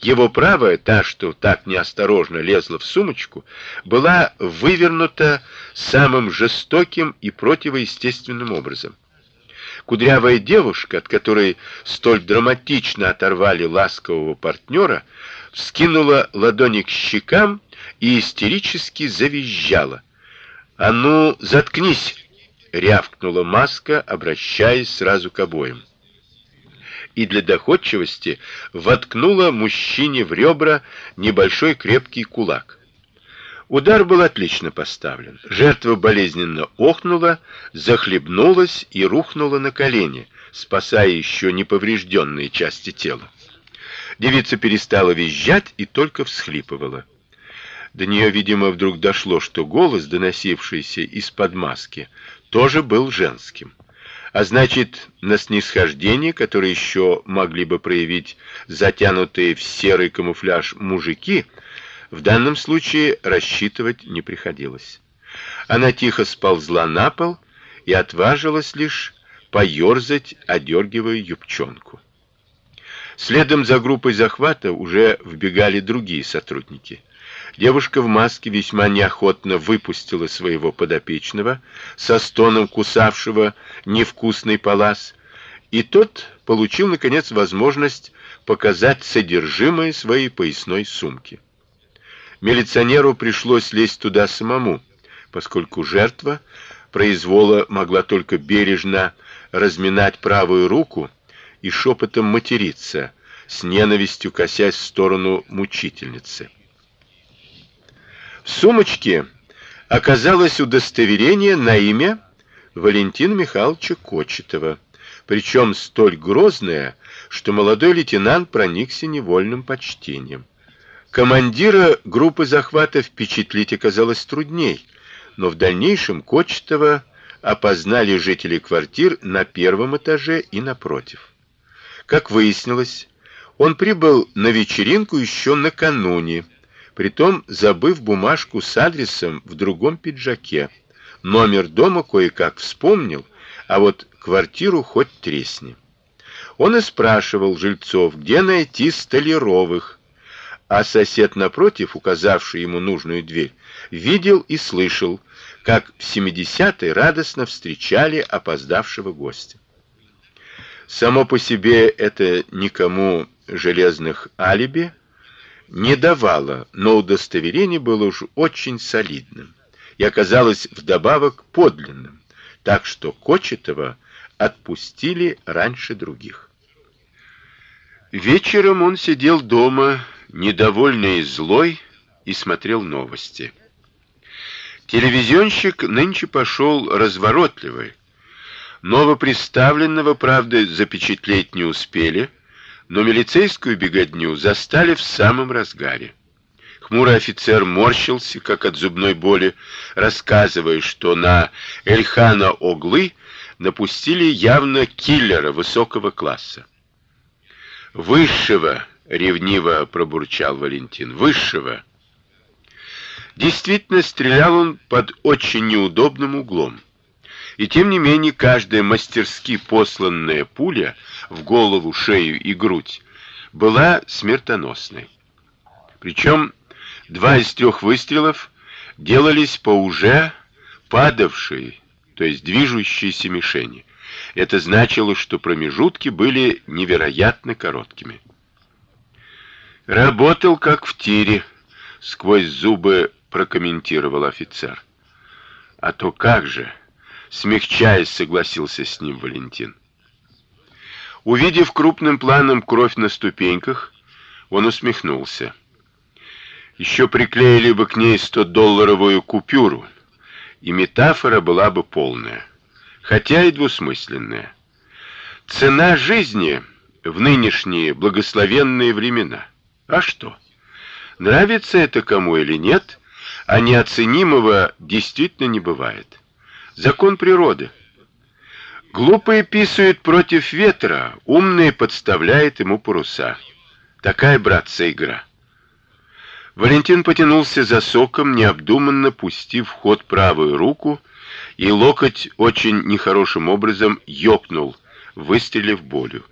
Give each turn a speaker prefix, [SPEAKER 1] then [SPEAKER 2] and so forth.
[SPEAKER 1] Его правая, та, что так неосторожно лезла в сумочку, была вывернута самым жестоким и противоестественным образом. Кудрявая девушка, от которой столь драматично оторвали ласкового партнера, вскинула ладони к щекам и истерически завизжала. "А ну, заткнись!" рявкнула Маска, обращаясь сразу к обоим и для доходчивости воткнула мужчине в ребра небольшой крепкий кулак. Удар был отлично поставлен. Жертва болезненно охнула, захлебнулась и рухнула на колени, спасая еще неповрежденные части тела. Девица перестала визжать и только всхлипывала. До нее, видимо, вдруг дошло, что голос, доносившийся из-под маски, тоже был женским а значит, на снисхождение, которое еще могли бы проявить затянутые в серый камуфляж мужики, в данном случае рассчитывать не приходилось. Она тихо сползла на пол и отважилась лишь поерзать, одергивая юбчонку. Следом за группой захвата уже вбегали другие сотрудники. Девушка в маске весьма неохотно выпустила своего подопечного, со стоном кусавшего невкусный палас, и тот получил наконец возможность показать содержимое своей поясной сумки. Милиционеру пришлось лезть туда самому, поскольку жертва произвола могла только бережно разминать правую руку и шепотом материться, с ненавистью косясь в сторону мучительницы. В сумочке оказалось удостоверение на имя Валентина Михайловича Кочетова, причем столь грозное, что молодой лейтенант проникся невольным почтением. Командира группы захвата впечатлить оказалось трудней, но в дальнейшем Кочетова опознали жители квартир на первом этаже и напротив. Как выяснилось, он прибыл на вечеринку еще накануне притом забыв бумажку с адресом в другом пиджаке. Номер дома кое-как вспомнил, а вот квартиру хоть тресни. Он и спрашивал жильцов, где найти столяровых, а сосед напротив, указавший ему нужную дверь, видел и слышал, как в 70-е радостно встречали опоздавшего гостя. Само по себе это никому железных алиби не давала, но удостоверение было уж очень солидным и оказалось вдобавок подлинным, так что Кочетова отпустили раньше других. Вечером он сидел дома, недовольный и злой, и смотрел новости. Телевизионщик нынче пошел разворотливый. Новоприставленного, правда, запечатлеть не успели, но милицейскую беготню застали в самом разгаре. Хмурый офицер морщился, как от зубной боли, рассказывая, что на Эльхана Оглы напустили явно киллера высокого класса. Высшего, ревниво пробурчал Валентин. Высшего. Действительно стрелял он под очень неудобным углом. И тем не менее, каждая мастерски посланная пуля в голову, шею и грудь была смертоносной. Причем два из трех выстрелов делались по уже падавшей, то есть движущейся мишени. Это значило, что промежутки были невероятно короткими. Работал как в тире, сквозь зубы прокомментировал офицер. А то как же? Смягчаясь, согласился с ним Валентин. Увидев крупным планом кровь на ступеньках, он усмехнулся. Еще приклеили бы к ней 100-долларовую купюру, и метафора была бы полная, хотя и двусмысленная. Цена жизни в нынешние благословенные времена. А что? Нравится это кому или нет, а неоценимого действительно не бывает. Закон природы. Глупые писают против ветра, умные подставляют ему паруса. Такая, братцы, игра. Валентин потянулся за соком, необдуманно пустив в ход правую руку, и локоть очень нехорошим образом ёкнул, выстрелив болью.